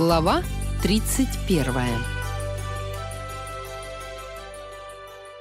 Глава 31.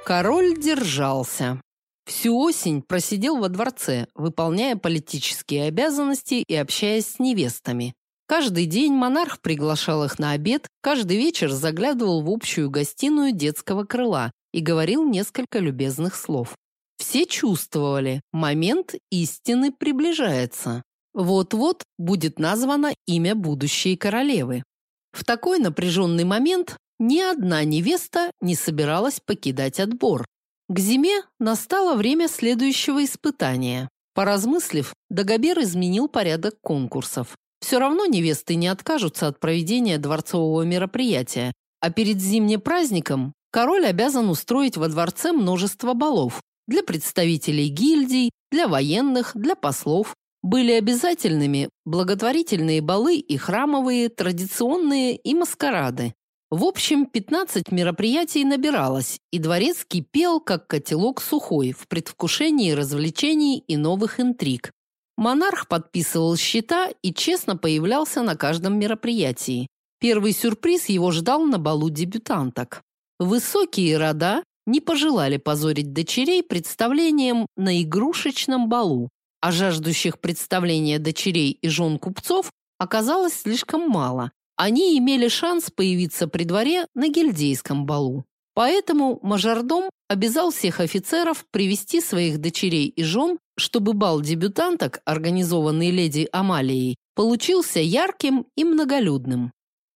Король держался. Всю осень просидел во дворце, выполняя политические обязанности и общаясь с невестами. Каждый день монарх приглашал их на обед, каждый вечер заглядывал в общую гостиную детского крыла и говорил несколько любезных слов. Все чувствовали, момент истины приближается. Вот-вот будет названо имя будущей королевы. В такой напряженный момент ни одна невеста не собиралась покидать отбор. К зиме настало время следующего испытания. Поразмыслив, Дагобер изменил порядок конкурсов. Все равно невесты не откажутся от проведения дворцового мероприятия, а перед зимним праздником король обязан устроить во дворце множество балов для представителей гильдий, для военных, для послов, были обязательными благотворительные балы и храмовые, традиционные и маскарады. В общем, 15 мероприятий набиралось, и дворец кипел, как котелок сухой, в предвкушении развлечений и новых интриг. Монарх подписывал счета и честно появлялся на каждом мероприятии. Первый сюрприз его ждал на балу дебютанток. Высокие рода не пожелали позорить дочерей представлением на игрушечном балу а жаждущих представления дочерей и жен купцов оказалось слишком мало. Они имели шанс появиться при дворе на гильдейском балу. Поэтому мажордом обязал всех офицеров привести своих дочерей и жен, чтобы бал дебютанток, организованный леди Амалией, получился ярким и многолюдным.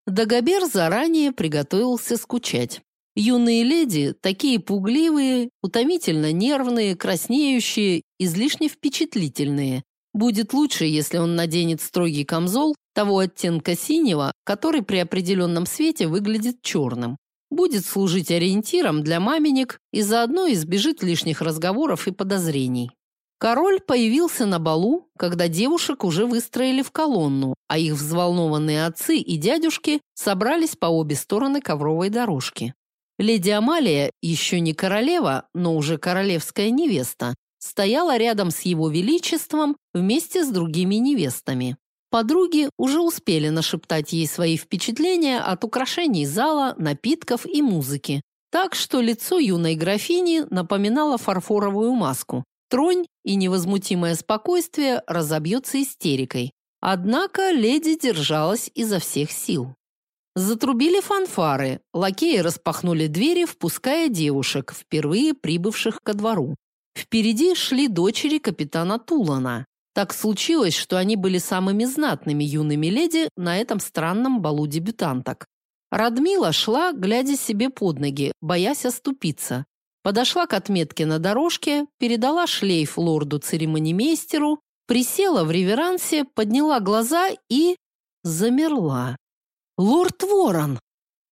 Дагобер заранее приготовился скучать. Юные леди, такие пугливые, утомительно нервные, краснеющие, излишне впечатлительные. Будет лучше, если он наденет строгий камзол того оттенка синего, который при определенном свете выглядит черным. Будет служить ориентиром для маменек и заодно избежит лишних разговоров и подозрений. Король появился на балу, когда девушек уже выстроили в колонну, а их взволнованные отцы и дядюшки собрались по обе стороны ковровой дорожки. Леди Амалия, еще не королева, но уже королевская невеста, стояла рядом с его величеством вместе с другими невестами. Подруги уже успели нашептать ей свои впечатления от украшений зала, напитков и музыки. Так что лицо юной графини напоминало фарфоровую маску. Тронь и невозмутимое спокойствие разобьется истерикой. Однако леди держалась изо всех сил. Затрубили фанфары, лакеи распахнули двери, впуская девушек, впервые прибывших ко двору. Впереди шли дочери капитана Тулана. Так случилось, что они были самыми знатными юными леди на этом странном балу дебютанток. Радмила шла, глядя себе под ноги, боясь оступиться. Подошла к отметке на дорожке, передала шлейф лорду-церемонимейстеру, присела в реверансе, подняла глаза и замерла. Лорд Ворон!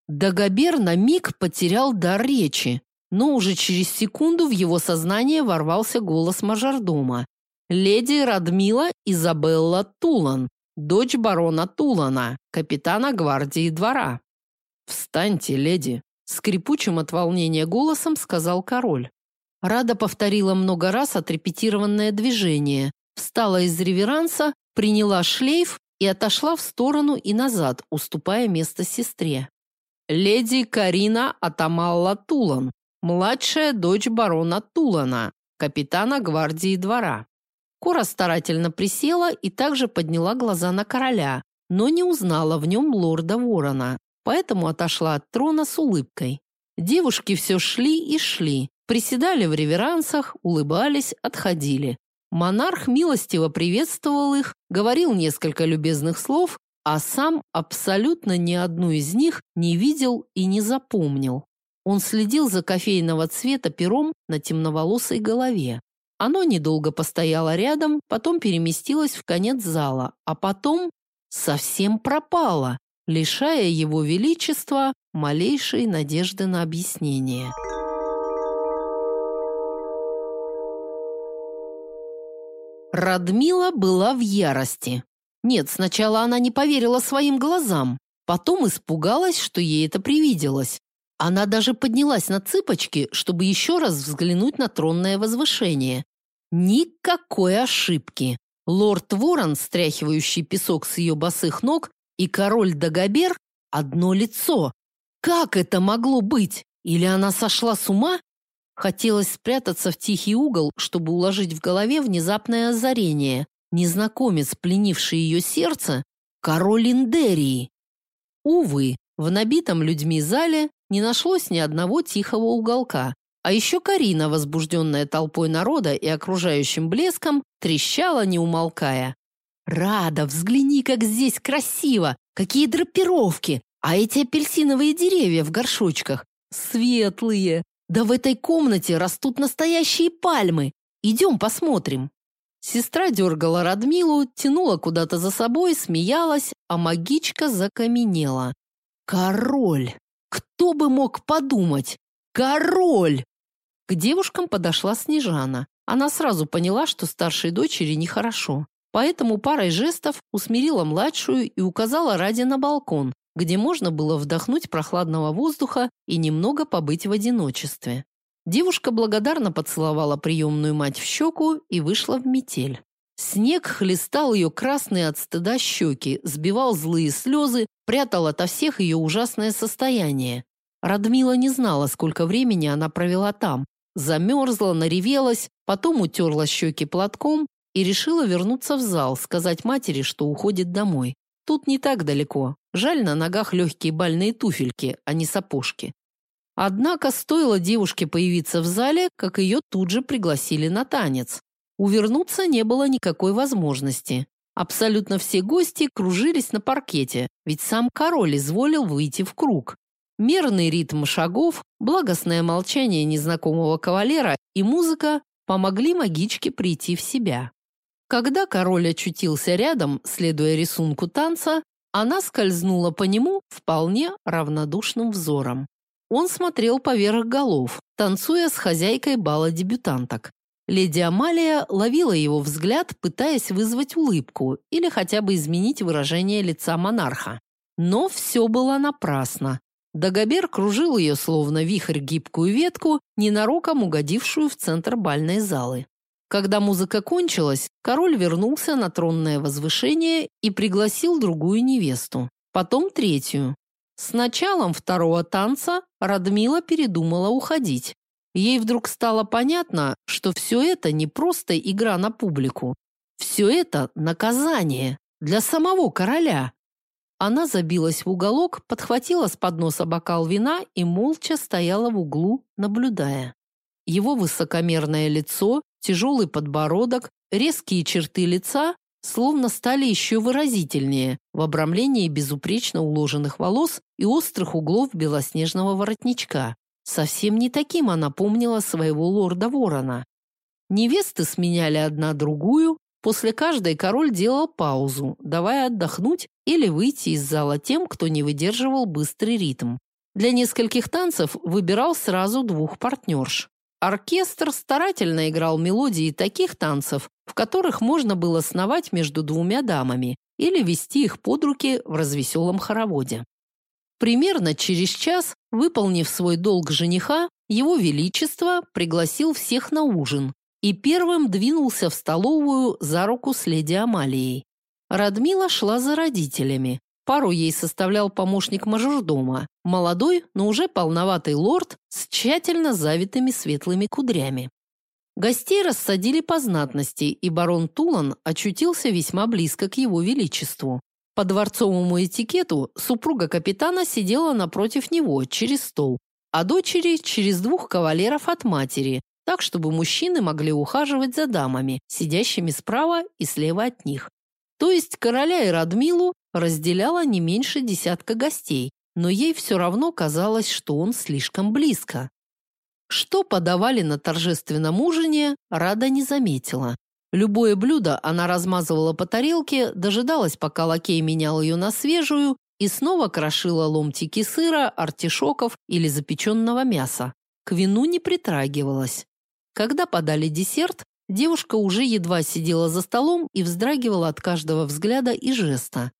Дагобер на миг потерял дар речи, но уже через секунду в его сознание ворвался голос мажордома. Леди Радмила Изабелла Тулан, дочь барона Тулана, капитана гвардии двора. «Встаньте, леди!» – скрипучим от волнения голосом сказал король. Рада повторила много раз отрепетированное движение, встала из реверанса, приняла шлейф и отошла в сторону и назад, уступая место сестре. Леди Карина Атамалла Тулан, младшая дочь барона Тулана, капитана гвардии двора. Кора старательно присела и также подняла глаза на короля, но не узнала в нем лорда Ворона, поэтому отошла от трона с улыбкой. Девушки все шли и шли, приседали в реверансах, улыбались, отходили. Монарх милостиво приветствовал их, говорил несколько любезных слов, а сам абсолютно ни одну из них не видел и не запомнил. Он следил за кофейного цвета пером на темноволосой голове. Оно недолго постояло рядом, потом переместилось в конец зала, а потом совсем пропало, лишая его величества малейшей надежды на объяснение. Радмила была в ярости. Нет, сначала она не поверила своим глазам, потом испугалась, что ей это привиделось. Она даже поднялась на цыпочки, чтобы еще раз взглянуть на тронное возвышение. Никакой ошибки. Лорд Ворон, стряхивающий песок с ее босых ног, и король Дагобер одно лицо. Как это могло быть? Или она сошла с ума? Хотелось спрятаться в тихий угол, чтобы уложить в голове внезапное озарение. Незнакомец, пленивший ее сердце, король Индерии. Увы, в набитом людьми зале не нашлось ни одного тихого уголка. А еще Карина, возбужденная толпой народа и окружающим блеском, трещала, не умолкая. «Рада, взгляни, как здесь красиво! Какие драпировки! А эти апельсиновые деревья в горшочках! Светлые! Да в этой комнате растут настоящие пальмы! Идем посмотрим!» Сестра дергала Радмилу, тянула куда-то за собой, смеялась, а магичка закаменела. «Король! Кто бы мог подумать? Король!» К девушкам подошла Снежана. Она сразу поняла, что старшей дочери нехорошо. Поэтому парой жестов усмирила младшую и указала Раде на балкон, где можно было вдохнуть прохладного воздуха и немного побыть в одиночестве. Девушка благодарно поцеловала приемную мать в щеку и вышла в метель. Снег хлестал ее красные от стыда щеки, сбивал злые слезы, прятал ото всех ее ужасное состояние. Радмила не знала, сколько времени она провела там. Замерзла, наревелась, потом утерла щеки платком и решила вернуться в зал, сказать матери, что уходит домой. Тут не так далеко. Жаль, на ногах легкие бальные туфельки, а не сапожки. Однако стоило девушке появиться в зале, как ее тут же пригласили на танец. Увернуться не было никакой возможности. Абсолютно все гости кружились на паркете, ведь сам король изволил выйти в круг. Мерный ритм шагов, благостное молчание незнакомого кавалера и музыка помогли магичке прийти в себя. Когда король очутился рядом, следуя рисунку танца, она скользнула по нему вполне равнодушным взором. Он смотрел поверх голов, танцуя с хозяйкой бала дебютанток. Леди Амалия ловила его взгляд, пытаясь вызвать улыбку или хотя бы изменить выражение лица монарха. Но все было напрасно. Дагобер кружил ее, словно вихрь гибкую ветку, ненароком угодившую в центр бальной залы. Когда музыка кончилась, король вернулся на тронное возвышение и пригласил другую невесту, потом третью. С началом второго танца Радмила передумала уходить. Ей вдруг стало понятно, что все это не просто игра на публику. Все это наказание для самого короля. Она забилась в уголок, подхватила с подноса бокал вина и молча стояла в углу, наблюдая. Его высокомерное лицо, тяжелый подбородок, резкие черты лица словно стали еще выразительнее в обрамлении безупречно уложенных волос и острых углов белоснежного воротничка. Совсем не таким она помнила своего лорда Ворона. Невесты сменяли одна другую, после каждой король делал паузу, давая отдохнуть или выйти из зала тем, кто не выдерживал быстрый ритм. Для нескольких танцев выбирал сразу двух партнерш. Оркестр старательно играл мелодии таких танцев, в которых можно было сновать между двумя дамами или вести их под руки в развеселом хороводе. Примерно через час, выполнив свой долг жениха, его величество пригласил всех на ужин и первым двинулся в столовую за руку с леди Амалией. Радмила шла за родителями, Пару ей составлял помощник мажордома, молодой, но уже полноватый лорд с тщательно завитыми светлыми кудрями. Гостей рассадили по знатности, и барон Тулан очутился весьма близко к его величеству. По дворцовому этикету супруга капитана сидела напротив него через стол, а дочери через двух кавалеров от матери, так чтобы мужчины могли ухаживать за дамами, сидящими справа и слева от них. То есть короля и Радмилу разделяло не меньше десятка гостей, но ей все равно казалось, что он слишком близко. Что подавали на торжественном ужине, Рада не заметила. Любое блюдо она размазывала по тарелке, дожидалась, пока лакей менял ее на свежую, и снова крошила ломтики сыра, артишоков или запеченного мяса. К вину не притрагивалась. Когда подали десерт, Девушка уже едва сидела за столом и вздрагивала от каждого взгляда и жеста.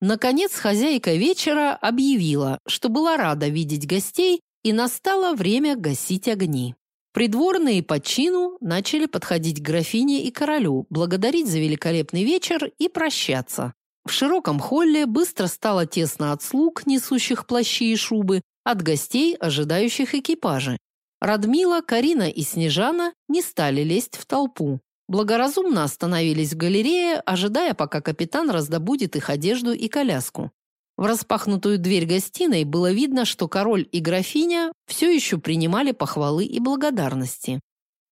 Наконец хозяйка вечера объявила, что была рада видеть гостей, и настало время гасить огни. Придворные по чину начали подходить к графине и королю, благодарить за великолепный вечер и прощаться. В широком холле быстро стало тесно от слуг, несущих плащи и шубы, от гостей, ожидающих экипажи. Радмила, Карина и Снежана не стали лезть в толпу. Благоразумно остановились в галерее, ожидая, пока капитан раздобудет их одежду и коляску. В распахнутую дверь гостиной было видно, что король и графиня все еще принимали похвалы и благодарности.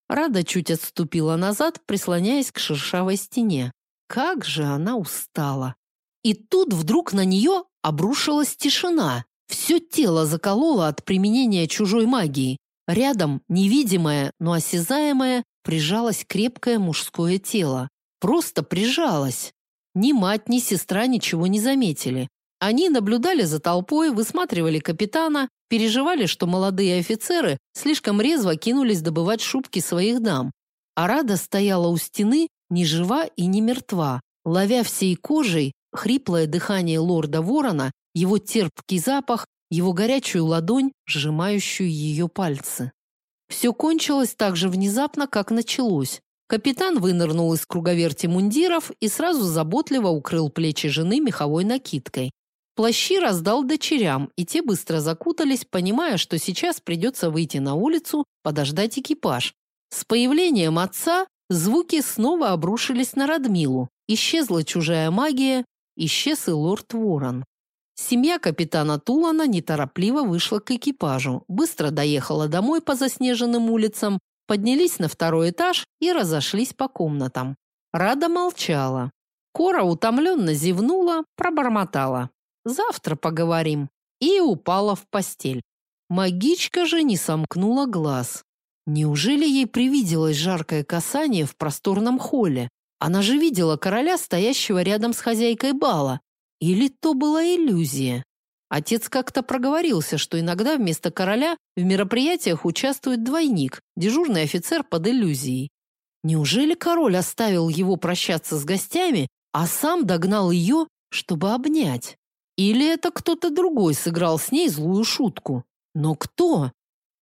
Рада чуть отступила назад, прислоняясь к шершавой стене. Как же она устала! И тут вдруг на нее обрушилась тишина. Все тело закололо от применения чужой магии. Рядом, невидимое, но осязаемое, прижалось крепкое мужское тело. Просто прижалось. Ни мать, ни сестра ничего не заметили. Они наблюдали за толпой, высматривали капитана, переживали, что молодые офицеры слишком резво кинулись добывать шубки своих дам. А Рада стояла у стены, ни жива и ни мертва, ловя всей кожей хриплое дыхание лорда Ворона, его терпкий запах, его горячую ладонь, сжимающую ее пальцы. Все кончилось так же внезапно, как началось. Капитан вынырнул из круговерти мундиров и сразу заботливо укрыл плечи жены меховой накидкой. Плащи раздал дочерям, и те быстро закутались, понимая, что сейчас придется выйти на улицу, подождать экипаж. С появлением отца звуки снова обрушились на Радмилу. Исчезла чужая магия, исчез и лорд Ворон. Семья капитана Тулана неторопливо вышла к экипажу, быстро доехала домой по заснеженным улицам, поднялись на второй этаж и разошлись по комнатам. Рада молчала. Кора утомленно зевнула, пробормотала. Завтра поговорим. И упала в постель. Магичка же не сомкнула глаз. Неужели ей привиделось жаркое касание в просторном холле? Она же видела короля, стоящего рядом с хозяйкой бала. Или то была иллюзия? Отец как-то проговорился, что иногда вместо короля в мероприятиях участвует двойник, дежурный офицер под иллюзией. Неужели король оставил его прощаться с гостями, а сам догнал ее, чтобы обнять? Или это кто-то другой сыграл с ней злую шутку? Но кто?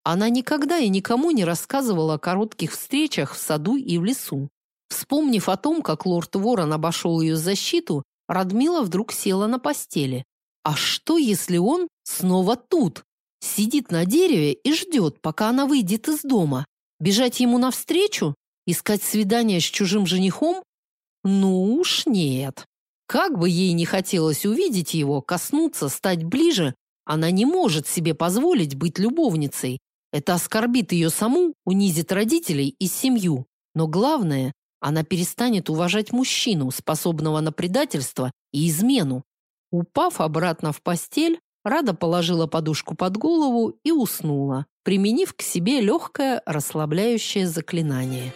Она никогда и никому не рассказывала о коротких встречах в саду и в лесу. Вспомнив о том, как лорд Ворон обошел ее защиту, Радмила вдруг села на постели. А что, если он снова тут? Сидит на дереве и ждет, пока она выйдет из дома. Бежать ему навстречу? Искать свидание с чужим женихом? Ну уж нет. Как бы ей не хотелось увидеть его, коснуться, стать ближе, она не может себе позволить быть любовницей. Это оскорбит ее саму, унизит родителей и семью. Но главное, она перестанет уважать мужчину, способного на предательство и измену. Упав обратно в постель, Рада положила подушку под голову и уснула, применив к себе легкое расслабляющее заклинание.